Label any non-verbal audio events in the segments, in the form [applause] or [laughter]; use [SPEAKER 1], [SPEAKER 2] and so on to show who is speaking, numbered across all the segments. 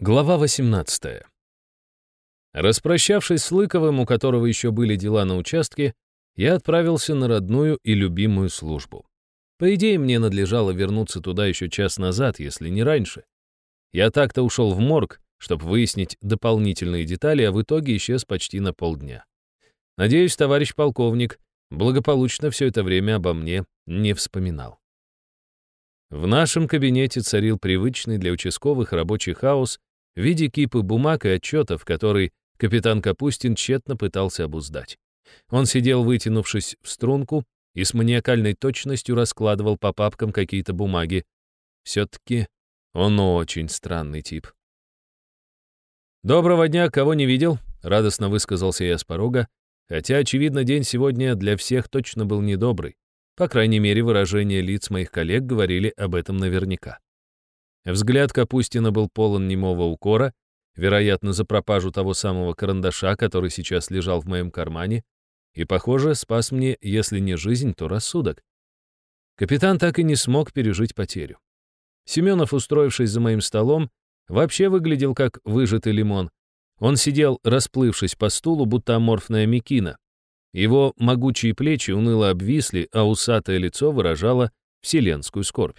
[SPEAKER 1] Глава 18. Распрощавшись с Лыковым, у которого еще были дела на участке, я отправился на родную и любимую службу. По идее, мне надлежало вернуться туда еще час назад, если не раньше. Я так-то ушел в морг, чтобы выяснить дополнительные детали, а в итоге исчез почти на полдня. Надеюсь, товарищ полковник благополучно все это время обо мне не вспоминал. В нашем кабинете царил привычный для участковых рабочий хаос в виде кипы бумаг и отчетов, который капитан Капустин тщетно пытался обуздать. Он сидел, вытянувшись в струнку, и с маниакальной точностью раскладывал по папкам какие-то бумаги. Все-таки он очень странный тип. «Доброго дня, кого не видел?» — радостно высказался я с порога, хотя, очевидно, день сегодня для всех точно был недобрый. По крайней мере, выражения лиц моих коллег говорили об этом наверняка. Взгляд Капустина был полон немого укора, вероятно, за пропажу того самого карандаша, который сейчас лежал в моем кармане, и, похоже, спас мне, если не жизнь, то рассудок. Капитан так и не смог пережить потерю. Семенов, устроившись за моим столом, вообще выглядел как выжатый лимон. Он сидел, расплывшись по стулу, будто аморфная мекина. Его могучие плечи уныло обвисли, а усатое лицо выражало вселенскую скорбь.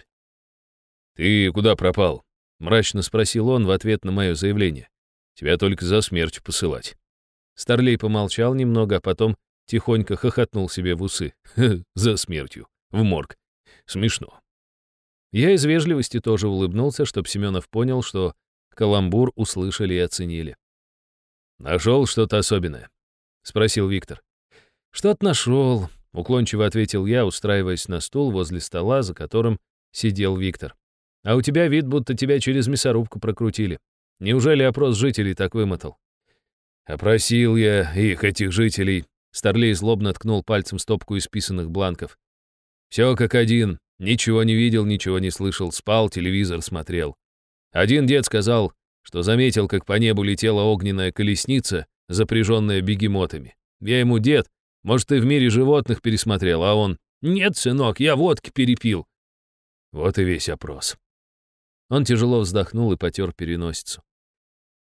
[SPEAKER 1] «Ты куда пропал?» — мрачно спросил он в ответ на мое заявление. «Тебя только за смерть посылать». Старлей помолчал немного, а потом тихонько хохотнул себе в усы. [laughs] «За смертью. В морг. Смешно». Я из вежливости тоже улыбнулся, чтобы Семенов понял, что каламбур услышали и оценили. «Нашел что-то особенное?» — спросил Виктор. «Что-то нашел», — уклончиво ответил я, устраиваясь на стул возле стола, за которым сидел Виктор. А у тебя вид, будто тебя через мясорубку прокрутили. Неужели опрос жителей так вымотал? Опросил я их, этих жителей. Старлей злобно ткнул пальцем стопку исписанных бланков. Все как один. Ничего не видел, ничего не слышал. Спал, телевизор смотрел. Один дед сказал, что заметил, как по небу летела огненная колесница, запряженная бегемотами. Я ему, дед, может, ты в мире животных пересмотрел, а он, нет, сынок, я водки перепил. Вот и весь опрос. Он тяжело вздохнул и потер переносицу.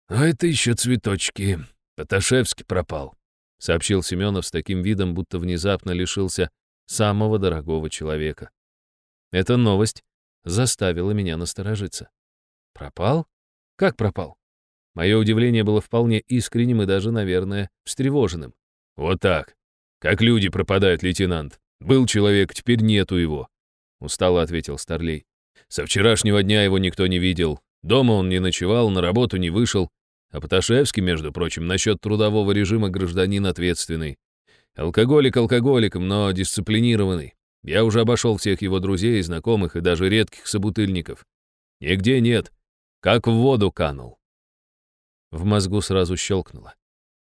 [SPEAKER 1] «А это еще цветочки. Поташевский пропал», — сообщил Семенов с таким видом, будто внезапно лишился самого дорогого человека. Эта новость заставила меня насторожиться. «Пропал? Как пропал?» Мое удивление было вполне искренним и даже, наверное, встревоженным. «Вот так. Как люди пропадают, лейтенант. Был человек, теперь нету его», — устало ответил Старлей. Со вчерашнего дня его никто не видел. Дома он не ночевал, на работу не вышел. А Поташевский, между прочим, насчет трудового режима гражданин ответственный. Алкоголик алкоголиком, но дисциплинированный. Я уже обошел всех его друзей, знакомых и даже редких собутыльников. Нигде нет. Как в воду канул. В мозгу сразу щелкнуло.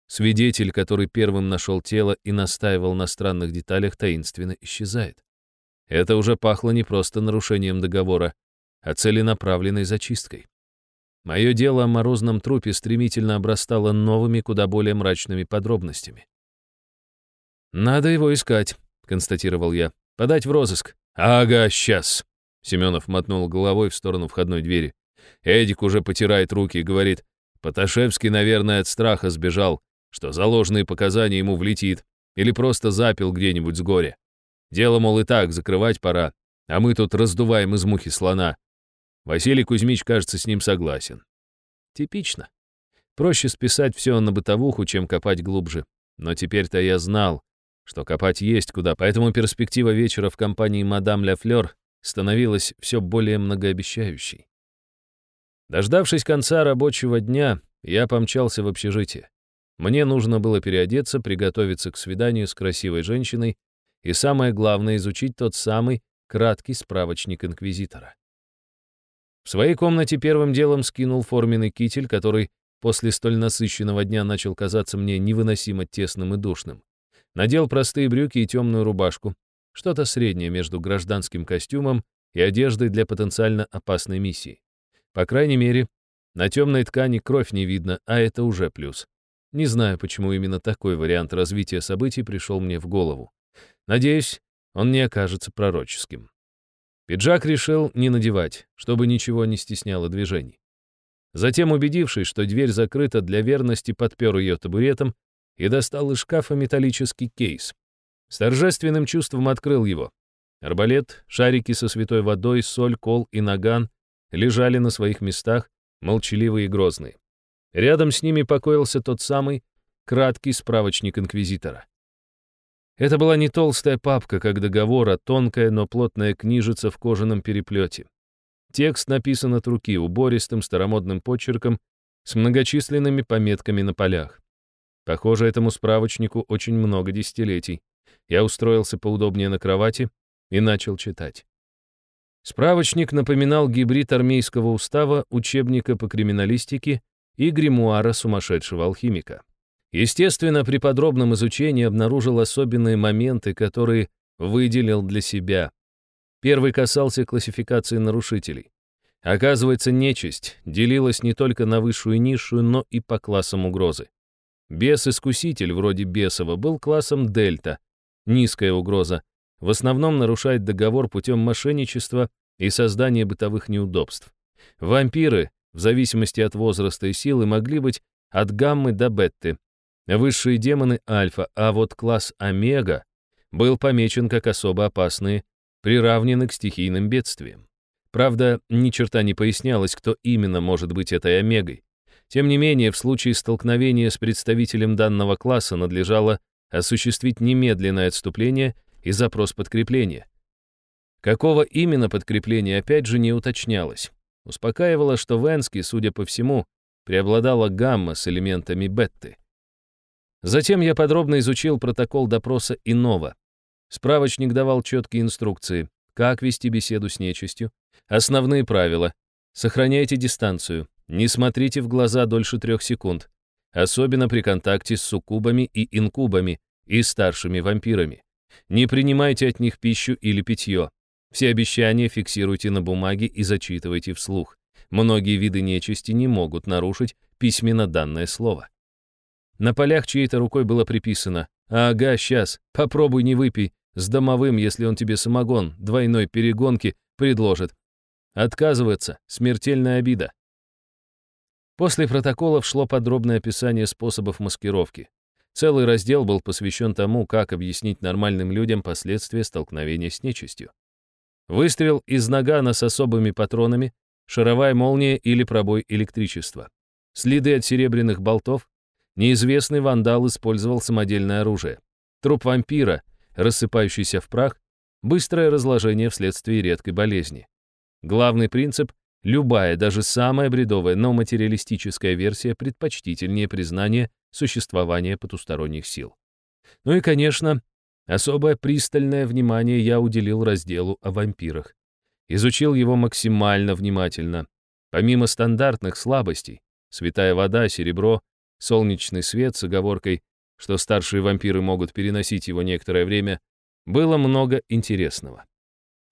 [SPEAKER 1] Свидетель, который первым нашел тело и настаивал на странных деталях, таинственно исчезает. Это уже пахло не просто нарушением договора, а целенаправленной зачисткой. Мое дело о морозном трупе стремительно обрастало новыми, куда более мрачными подробностями. «Надо его искать», — констатировал я. «Подать в розыск». «Ага, сейчас», — Семенов мотнул головой в сторону входной двери. Эдик уже потирает руки и говорит, «Поташевский, наверное, от страха сбежал, что за показания ему влетит, или просто запил где-нибудь с горя. Дело, мол, и так закрывать пора, а мы тут раздуваем из мухи слона. Василий Кузьмич, кажется, с ним согласен. Типично. Проще списать все на бытовуху, чем копать глубже. Но теперь-то я знал, что копать есть куда, поэтому перспектива вечера в компании мадам Ля Флёр становилась все более многообещающей. Дождавшись конца рабочего дня, я помчался в общежитие. Мне нужно было переодеться, приготовиться к свиданию с красивой женщиной и самое главное, изучить тот самый краткий справочник инквизитора. В своей комнате первым делом скинул форменный китель, который после столь насыщенного дня начал казаться мне невыносимо тесным и душным. Надел простые брюки и темную рубашку, что-то среднее между гражданским костюмом и одеждой для потенциально опасной миссии. По крайней мере, на темной ткани кровь не видно, а это уже плюс. Не знаю, почему именно такой вариант развития событий пришел мне в голову. Надеюсь, он не окажется пророческим. Пиджак решил не надевать, чтобы ничего не стесняло движений. Затем, убедившись, что дверь закрыта для верности, подпер ее табуретом и достал из шкафа металлический кейс. С торжественным чувством открыл его. Арбалет, шарики со святой водой, соль, кол и наган лежали на своих местах, молчаливые и грозные. Рядом с ними покоился тот самый краткий справочник инквизитора. Это была не толстая папка, как договор, а тонкая, но плотная книжица в кожаном переплете. Текст написан от руки, убористым старомодным почерком, с многочисленными пометками на полях. Похоже, этому справочнику очень много десятилетий. Я устроился поудобнее на кровати и начал читать. Справочник напоминал гибрид армейского устава, учебника по криминалистике и гримуара сумасшедшего алхимика. Естественно, при подробном изучении обнаружил особенные моменты, которые выделил для себя. Первый касался классификации нарушителей. Оказывается, нечисть делилась не только на высшую и низшую, но и по классам угрозы. Бес-искуситель, вроде Бесова, был классом Дельта, низкая угроза, в основном нарушает договор путем мошенничества и создания бытовых неудобств. Вампиры, в зависимости от возраста и силы, могли быть от гаммы до бетты, высшие демоны альфа, а вот класс омега был помечен как особо опасные, приравнены к стихийным бедствиям. Правда, ни черта не пояснялось, кто именно может быть этой омегой. Тем не менее, в случае столкновения с представителем данного класса надлежало осуществить немедленное отступление и запрос подкрепления. Какого именно подкрепления, опять же, не уточнялось. Успокаивало, что в Энске, судя по всему, преобладала гамма с элементами бетты. Затем я подробно изучил протокол допроса иного. Справочник давал четкие инструкции, как вести беседу с нечистью, основные правила, сохраняйте дистанцию, не смотрите в глаза дольше трех секунд, особенно при контакте с суккубами и инкубами и старшими вампирами. Не принимайте от них пищу или питье. Все обещания фиксируйте на бумаге и зачитывайте вслух. Многие виды нечисти не могут нарушить письменно данное слово. На полях чьей-то рукой было приписано «Ага, сейчас, попробуй не выпей, с домовым, если он тебе самогон, двойной перегонки предложит. Отказываться — смертельная обида». После протоколов шло подробное описание способов маскировки. Целый раздел был посвящен тому, как объяснить нормальным людям последствия столкновения с нечистью. Выстрел из нагана с особыми патронами, шаровая молния или пробой электричества. Следы от серебряных болтов. Неизвестный вандал использовал самодельное оружие. Труп вампира, рассыпающийся в прах, быстрое разложение вследствие редкой болезни. Главный принцип — любая, даже самая бредовая, но материалистическая версия предпочтительнее признания существования потусторонних сил. Ну и, конечно, особое пристальное внимание я уделил разделу о вампирах. Изучил его максимально внимательно. Помимо стандартных слабостей, святая вода, серебро, солнечный свет с оговоркой, что старшие вампиры могут переносить его некоторое время, было много интересного.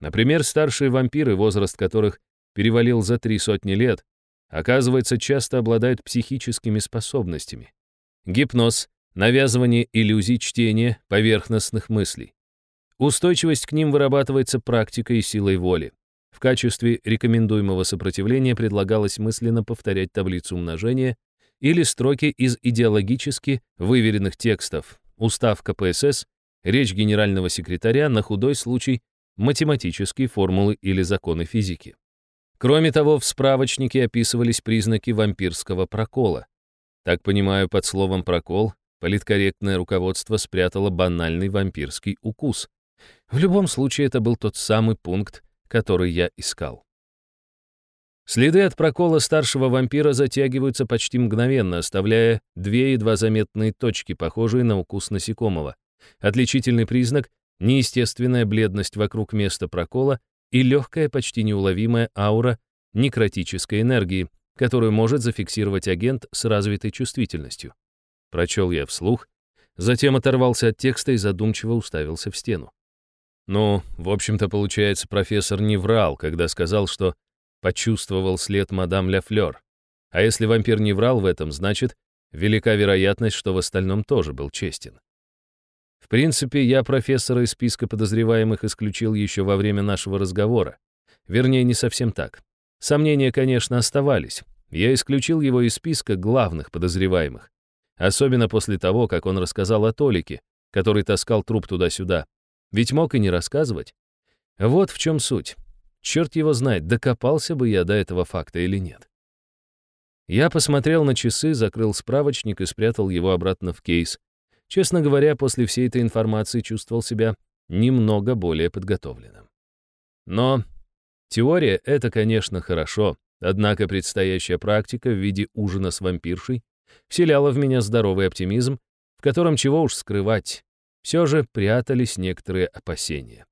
[SPEAKER 1] Например, старшие вампиры, возраст которых перевалил за три сотни лет, оказывается, часто обладают психическими способностями гипноз, навязывание иллюзий чтения поверхностных мыслей. Устойчивость к ним вырабатывается практикой и силой воли. В качестве рекомендуемого сопротивления предлагалось мысленно повторять таблицу умножения или строки из идеологически выверенных текстов, устав КПСС, речь генерального секретаря на худой случай, математические формулы или законы физики. Кроме того, в справочнике описывались признаки вампирского прокола, так понимаю, под словом «прокол» политкорректное руководство спрятало банальный вампирский укус. В любом случае, это был тот самый пункт, который я искал. Следы от прокола старшего вампира затягиваются почти мгновенно, оставляя две едва заметные точки, похожие на укус насекомого. Отличительный признак — неестественная бледность вокруг места прокола и легкая, почти неуловимая аура некротической энергии, которую может зафиксировать агент с развитой чувствительностью. Прочел я вслух, затем оторвался от текста и задумчиво уставился в стену. Ну, в общем-то, получается, профессор не врал, когда сказал, что почувствовал след мадам Ля Флёр. А если вампир не врал в этом, значит, велика вероятность, что в остальном тоже был честен. В принципе, я профессора из списка подозреваемых исключил еще во время нашего разговора. Вернее, не совсем так. Сомнения, конечно, оставались. я исключил его из списка главных подозреваемых. Особенно после того, как он рассказал о Толике, который таскал труп туда-сюда. Ведь мог и не рассказывать. Вот в чем суть. Черт его знает, докопался бы я до этого факта или нет. Я посмотрел на часы, закрыл справочник и спрятал его обратно в кейс. Честно говоря, после всей этой информации чувствовал себя немного более подготовленным. Но теория — это, конечно, хорошо, однако предстоящая практика в виде ужина с вампиршей вселяла в меня здоровый оптимизм, в котором чего уж скрывать, все же прятались некоторые опасения.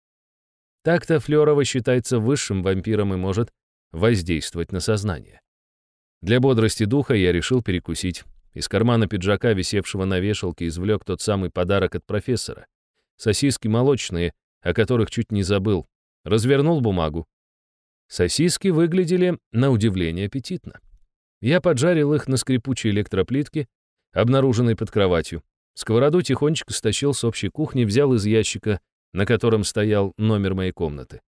[SPEAKER 1] Так-то Флёрова считается высшим вампиром и может воздействовать на сознание. Для бодрости духа я решил перекусить. Из кармана пиджака, висевшего на вешалке, извлек тот самый подарок от профессора. Сосиски молочные, о которых чуть не забыл. Развернул бумагу. Сосиски выглядели, на удивление, аппетитно. Я поджарил их на скрипучей электроплитке, обнаруженной под кроватью. Сковороду тихонечко стащил с общей кухни, взял из ящика, на котором стоял номер моей комнаты.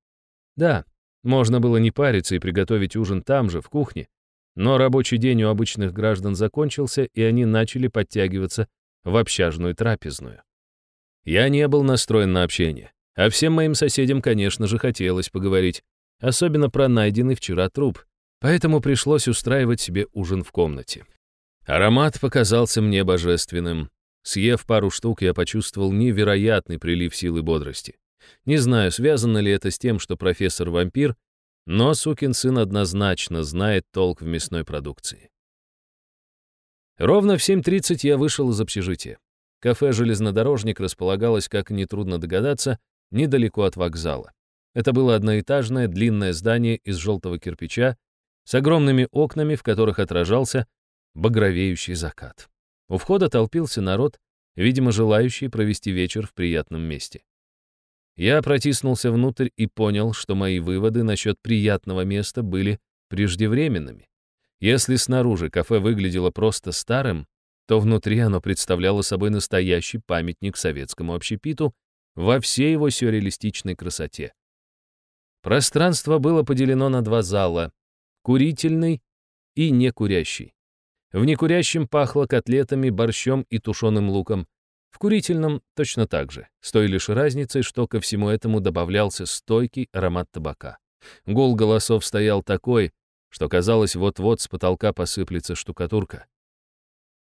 [SPEAKER 1] Да, можно было не париться и приготовить ужин там же, в кухне, но рабочий день у обычных граждан закончился, и они начали подтягиваться в общажную трапезную. Я не был настроен на общение, а всем моим соседям, конечно же, хотелось поговорить, особенно про найденный вчера труп, поэтому пришлось устраивать себе ужин в комнате. Аромат показался мне божественным. Съев пару штук, я почувствовал невероятный прилив силы бодрости. Не знаю, связано ли это с тем, что профессор-вампир но сукин сын однозначно знает толк в мясной продукции. Ровно в 7.30 я вышел из общежития. Кафе «Железнодорожник» располагалось, как нетрудно догадаться, недалеко от вокзала. Это было одноэтажное длинное здание из желтого кирпича с огромными окнами, в которых отражался багровеющий закат. У входа толпился народ, видимо, желающий провести вечер в приятном месте. Я протиснулся внутрь и понял, что мои выводы насчет приятного места были преждевременными. Если снаружи кафе выглядело просто старым, то внутри оно представляло собой настоящий памятник советскому общепиту во всей его сюрреалистичной красоте. Пространство было поделено на два зала — курительный и некурящий. В некурящем пахло котлетами, борщом и тушеным луком, в курительном точно так же, с той лишь разницей, что ко всему этому добавлялся стойкий аромат табака. Гул голосов стоял такой, что казалось, вот-вот с потолка посыплется штукатурка.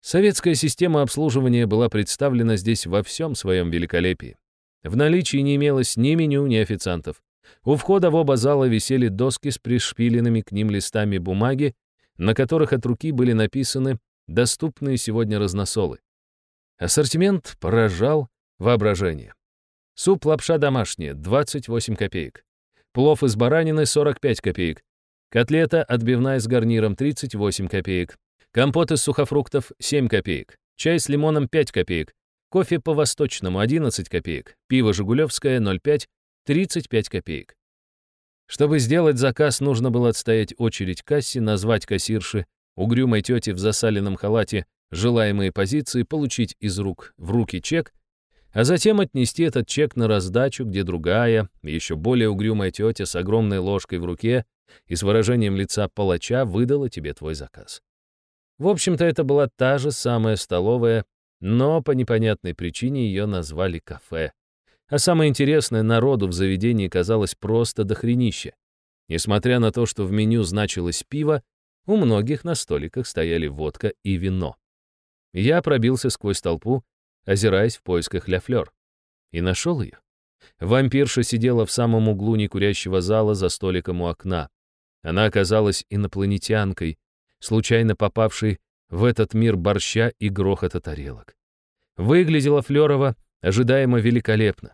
[SPEAKER 1] Советская система обслуживания была представлена здесь во всем своем великолепии. В наличии не имелось ни меню, ни официантов. У входа в оба зала висели доски с пришпиленными к ним листами бумаги, на которых от руки были написаны доступные сегодня разносолы. Ассортимент поражал воображение. Суп-лапша домашняя — 28 копеек. Плов из баранины — 45 копеек. Котлета отбивная с гарниром — 38 копеек. Компот из сухофруктов — 7 копеек. Чай с лимоном — 5 копеек. Кофе по-восточному — 11 копеек. Пиво «Жигулевское» — 0,5 — 35 копеек. Чтобы сделать заказ, нужно было отстоять очередь кассе, назвать кассирши, угрюмой тете в засаленном халате желаемые позиции, получить из рук в руки чек, а затем отнести этот чек на раздачу, где другая, еще более угрюмая тетя с огромной ложкой в руке и с выражением лица палача выдала тебе твой заказ. В общем-то, это была та же самая столовая, но по непонятной причине ее назвали кафе. А самое интересное, народу в заведении казалось просто дохренище. Несмотря на то, что в меню значилось пиво, у многих на столиках стояли водка и вино. Я пробился сквозь толпу, озираясь в поисках Ля Флёр. И нашел ее. Вампирша сидела в самом углу некурящего зала за столиком у окна. Она оказалась инопланетянкой, случайно попавшей в этот мир борща и грохота тарелок. Выглядела Флёрова ожидаемо великолепно.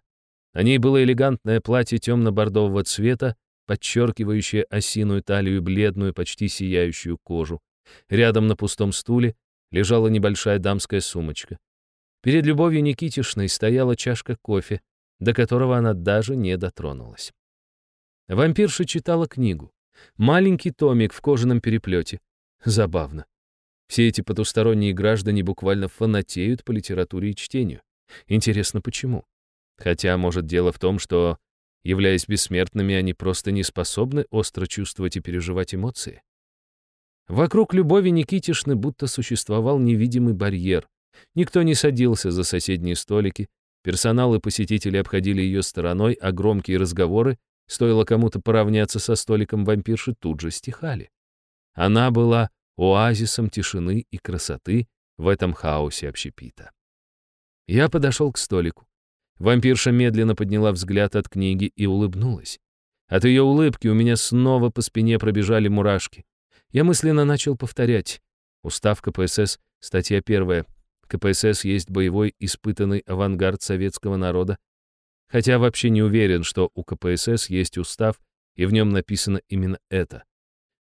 [SPEAKER 1] На ней было элегантное платье темно-бордового цвета, подчеркивающее осиную талию и бледную, почти сияющую кожу. Рядом на пустом стуле лежала небольшая дамская сумочка. Перед Любовью Никитишной стояла чашка кофе, до которого она даже не дотронулась. Вампирша читала книгу. Маленький томик в кожаном переплете. Забавно. Все эти потусторонние граждане буквально фанатеют по литературе и чтению. Интересно, почему? Хотя, может, дело в том, что, являясь бессмертными, они просто не способны остро чувствовать и переживать эмоции. Вокруг Любови Никитишны будто существовал невидимый барьер. Никто не садился за соседние столики, персонал и посетители обходили ее стороной, а громкие разговоры, стоило кому-то поравняться со столиком вампирши, тут же стихали. Она была оазисом тишины и красоты в этом хаосе общепита. Я подошел к столику. Вампирша медленно подняла взгляд от книги и улыбнулась. От ее улыбки у меня снова по спине пробежали мурашки. Я мысленно начал повторять. Устав КПСС, статья первая. КПСС есть боевой испытанный авангард советского народа. Хотя вообще не уверен, что у КПСС есть устав, и в нем написано именно это.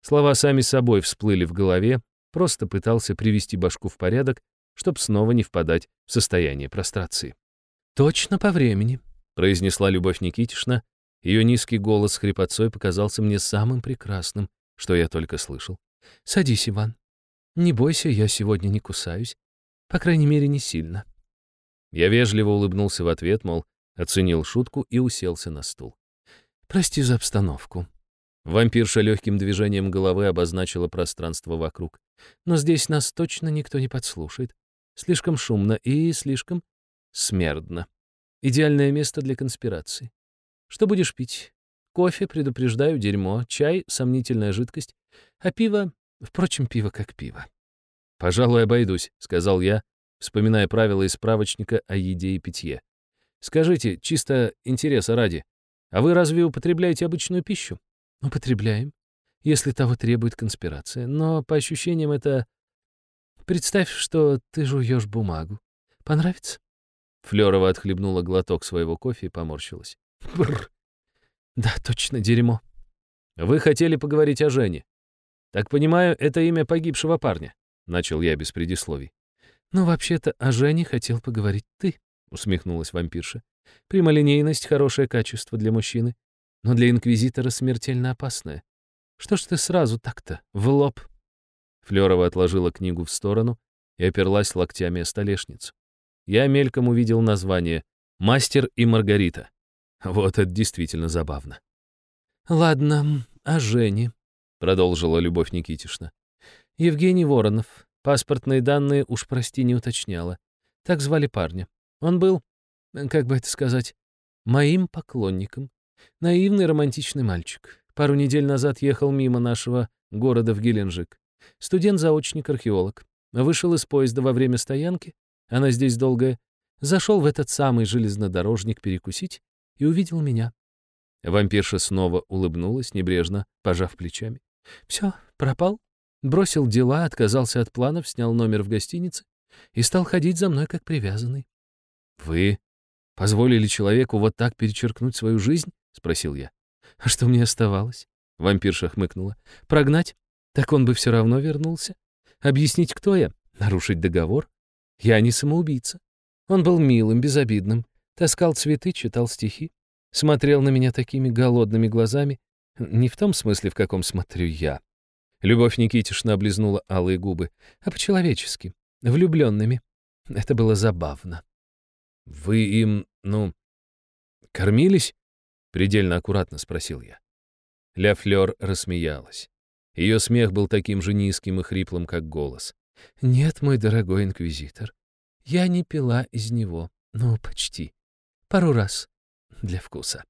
[SPEAKER 1] Слова сами собой всплыли в голове, просто пытался привести башку в порядок, чтобы снова не впадать в состояние прострации. «Точно по времени», — произнесла Любовь Никитишна. Ее низкий голос с хрипотцой показался мне самым прекрасным, что я только слышал. «Садись, Иван. Не бойся, я сегодня не кусаюсь. По крайней мере, не сильно». Я вежливо улыбнулся в ответ, мол, оценил шутку и уселся на стул. «Прости за обстановку». Вампирша легким движением головы обозначила пространство вокруг. «Но здесь нас точно никто не подслушает. Слишком шумно и слишком смердно. Идеальное место для конспирации. Что будешь пить? Кофе, предупреждаю, дерьмо, чай, сомнительная жидкость, а пиво, впрочем, пиво как пиво. «Пожалуй, обойдусь», — сказал я, вспоминая правила из справочника о еде и питье. «Скажите, чисто интереса ради, а вы разве употребляете обычную пищу?» «Употребляем, если того требует конспирация, но по ощущениям это... Представь, что ты жуешь бумагу. Понравится?» Флёрова отхлебнула глоток своего кофе и поморщилась. Бррр. Да, точно, дерьмо. Вы хотели поговорить о Жене. Так понимаю, это имя погибшего парня, начал я без предисловий. Ну, вообще-то о Жене хотел поговорить ты, усмехнулась вампирша. Прямолинейность — хорошее качество для мужчины, но для инквизитора смертельно опасное. Что ж ты сразу так-то, в лоб? Флёрова отложила книгу в сторону и оперлась локтями о столешницу. Я мельком увидел название «Мастер и Маргарита». Вот это действительно забавно. «Ладно, а Жене?» — продолжила Любовь Никитишна. «Евгений Воронов. Паспортные данные, уж прости, не уточняла. Так звали парня. Он был, как бы это сказать, моим поклонником. Наивный романтичный мальчик. Пару недель назад ехал мимо нашего города в Геленджик. Студент-заочник-археолог. Вышел из поезда во время стоянки, она здесь долгая, зашел в этот самый железнодорожник перекусить и увидел меня. Вампирша снова улыбнулась, небрежно, пожав плечами. «Все, пропал. Бросил дела, отказался от планов, снял номер в гостинице и стал ходить за мной как привязанный». «Вы позволили человеку вот так перечеркнуть свою жизнь?» — спросил я. «А что мне оставалось?» — вампирша хмыкнула. «Прогнать? Так он бы все равно вернулся. Объяснить, кто я? Нарушить договор? Я не самоубийца. Он был милым, безобидным, Таскал цветы, читал стихи. Смотрел на меня такими голодными глазами. Не в том смысле, в каком смотрю я. Любовь Никитишна облизнула алые губы, а по-человечески, влюбленными. Это было забавно. «Вы им, ну, кормились?» — предельно аккуратно спросил я. Ля Флёр рассмеялась. Ее смех был таким же низким и хриплым, как голос. «Нет, мой дорогой инквизитор, я не пила из него. Ну, почти. Пару раз. Для вкуса.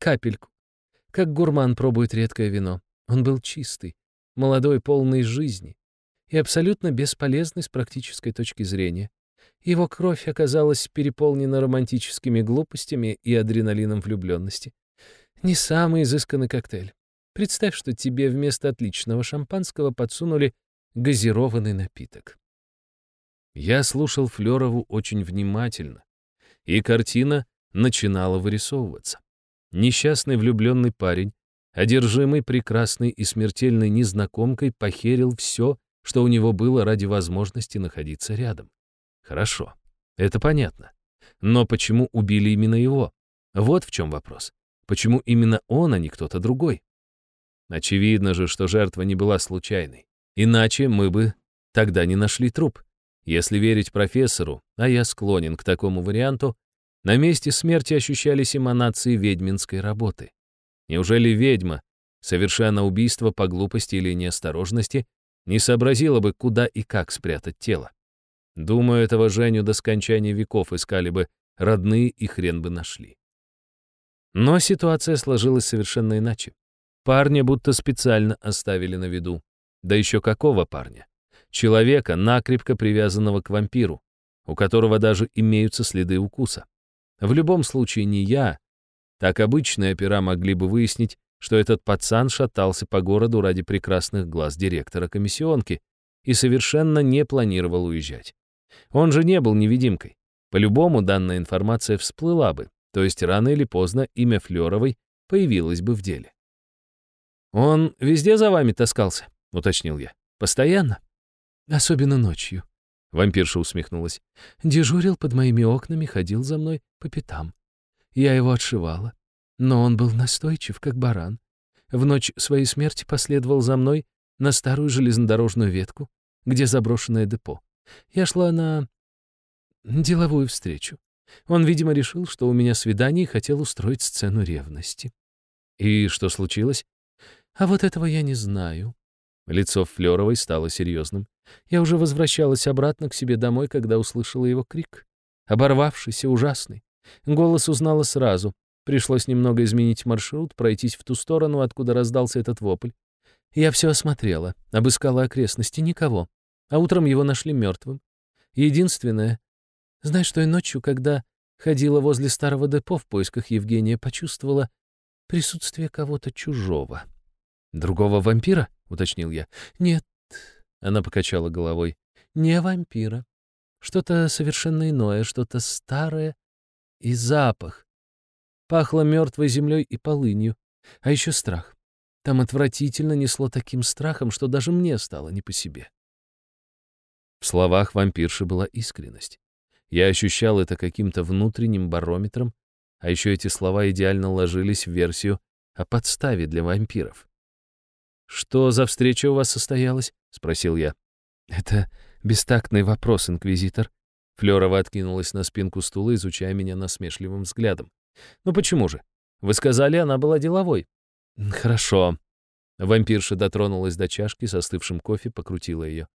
[SPEAKER 1] Капельку. Как гурман пробует редкое вино. Он был чистый, молодой, полный жизни и абсолютно бесполезный с практической точки зрения. Его кровь оказалась переполнена романтическими глупостями и адреналином влюбленности. Не самый изысканный коктейль. Представь, что тебе вместо отличного шампанского подсунули газированный напиток. Я слушал Флёрову очень внимательно, и картина начинала вырисовываться. Несчастный влюбленный парень, одержимый прекрасной и смертельной незнакомкой, похерил все, что у него было ради возможности находиться рядом. Хорошо, это понятно. Но почему убили именно его? Вот в чем вопрос. Почему именно он, а не кто-то другой? Очевидно же, что жертва не была случайной. Иначе мы бы тогда не нашли труп. Если верить профессору, а я склонен к такому варианту, на месте смерти ощущались эманации ведьминской работы. Неужели ведьма, совершая убийство по глупости или неосторожности, не сообразила бы, куда и как спрятать тело. Думаю, этого Женю до скончания веков искали бы родные и хрен бы нашли. Но ситуация сложилась совершенно иначе. Парня будто специально оставили на виду. Да еще какого парня? Человека, накрепко привязанного к вампиру, у которого даже имеются следы укуса. В любом случае не я. Так обычные опера могли бы выяснить, что этот пацан шатался по городу ради прекрасных глаз директора комиссионки и совершенно не планировал уезжать. Он же не был невидимкой. По-любому данная информация всплыла бы, то есть рано или поздно имя Флёровой появилось бы в деле. «Он везде за вами таскался?» — уточнил я. «Постоянно?» «Особенно ночью», — вампирша усмехнулась. «Дежурил под моими окнами, ходил за мной по пятам. Я его отшивала, но он был настойчив, как баран. В ночь своей смерти последовал за мной на старую железнодорожную ветку, где заброшенное депо. Я шла на деловую встречу. Он, видимо, решил, что у меня свидание и хотел устроить сцену ревности. И что случилось? А вот этого я не знаю. Лицо Флёровой стало серьезным. Я уже возвращалась обратно к себе домой, когда услышала его крик. Оборвавшийся, ужасный. Голос узнала сразу. Пришлось немного изменить маршрут, пройтись в ту сторону, откуда раздался этот вопль. Я все осмотрела, обыскала окрестности, никого. А утром его нашли мертвым. Единственное, знаешь, той ночью, когда ходила возле старого депо в поисках Евгения, почувствовала присутствие кого-то чужого. «Другого вампира?» — уточнил я. «Нет», — она покачала головой, — «не вампира. Что-то совершенно иное, что-то старое и запах. Пахло мертвой землей и полынью, а еще страх. Там отвратительно несло таким страхом, что даже мне стало не по себе». В словах вампирши была искренность. Я ощущал это каким-то внутренним барометром, а еще эти слова идеально ложились в версию о подставе для вампиров. «Что за встреча у вас состоялась?» — спросил я. «Это бестактный вопрос, инквизитор». Флёрова откинулась на спинку стула, изучая меня насмешливым взглядом. «Ну почему же? Вы сказали, она была деловой». «Хорошо». Вампирша дотронулась до чашки с остывшим кофе, покрутила ее.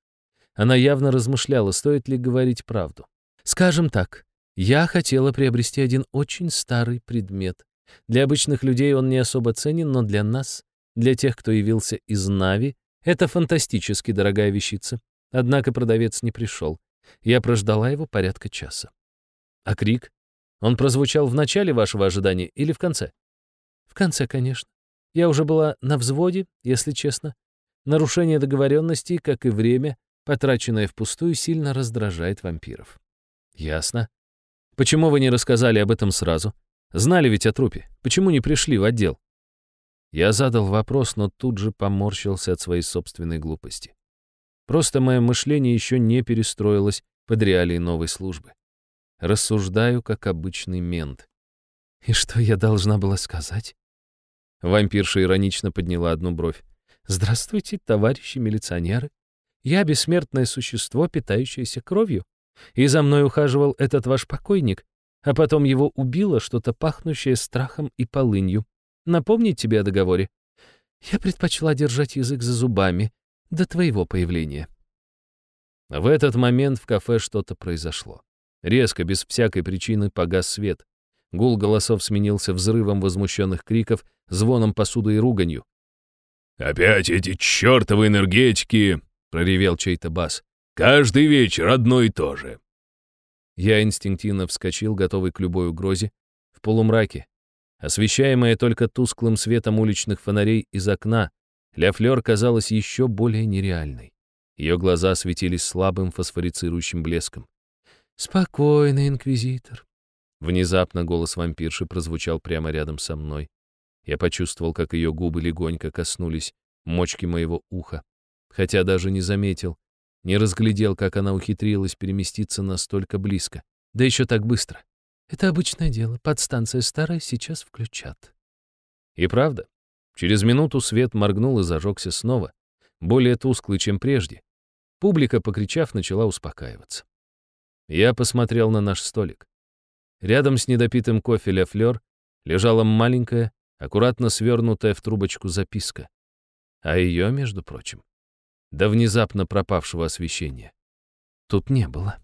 [SPEAKER 1] Она явно размышляла, стоит ли говорить правду. «Скажем так, я хотела приобрести один очень старый предмет. Для обычных людей он не особо ценен, но для нас для тех, кто явился из Нави, это фантастически дорогая вещица. Однако продавец не пришел. Я прождала его порядка часа. А крик? Он прозвучал в начале вашего ожидания или в конце? В конце, конечно. Я уже была на взводе, если честно. Нарушение договоренности, как и время, потраченное впустую, сильно раздражает вампиров. Ясно. Почему вы не рассказали об этом сразу? Знали ведь о трупе. Почему не пришли в отдел? Я задал вопрос, но тут же поморщился от своей собственной глупости. Просто мое мышление еще не перестроилось под реалии новой службы. Рассуждаю, как обычный мент. И что я должна была сказать? Вампирша иронично подняла одну бровь. «Здравствуйте, товарищи милиционеры. Я бессмертное существо, питающееся кровью. И за мной ухаживал этот ваш покойник, а потом его убило что-то пахнущее страхом и полынью. Напомнить тебе о договоре? Я предпочла держать язык за зубами до твоего появления. В этот момент в кафе что-то произошло. Резко, без всякой причины, погас свет. Гул голосов сменился взрывом возмущенных криков, звоном посуды и руганью.
[SPEAKER 2] «Опять эти чертовы энергетики!» — проревел чей-то бас. «Каждый вечер одно и то же».
[SPEAKER 1] Я инстинктивно вскочил, готовый к любой угрозе. В полумраке, Освещаемая только тусклым светом уличных фонарей из окна, Ля Флёр казалась еще более нереальной. Ее глаза светились слабым фосфорицирующим блеском. «Спокойно, инквизитор». Внезапно голос вампирши прозвучал прямо рядом со мной. Я почувствовал, как ее губы легонько коснулись мочки моего уха, хотя даже не заметил, не разглядел, как она ухитрилась переместиться настолько близко, да еще так быстро. Это обычное дело. Подстанция старая, сейчас включат. И правда, через минуту свет моргнул и зажегся снова, более тусклый, чем прежде. Публика, покричав, начала успокаиваться. Я посмотрел на наш столик. Рядом с недопитым кофе «Ля Флёр» лежала маленькая, аккуратно свернутая в трубочку записка. А ее, между прочим, до внезапно пропавшего освещения. Тут не было.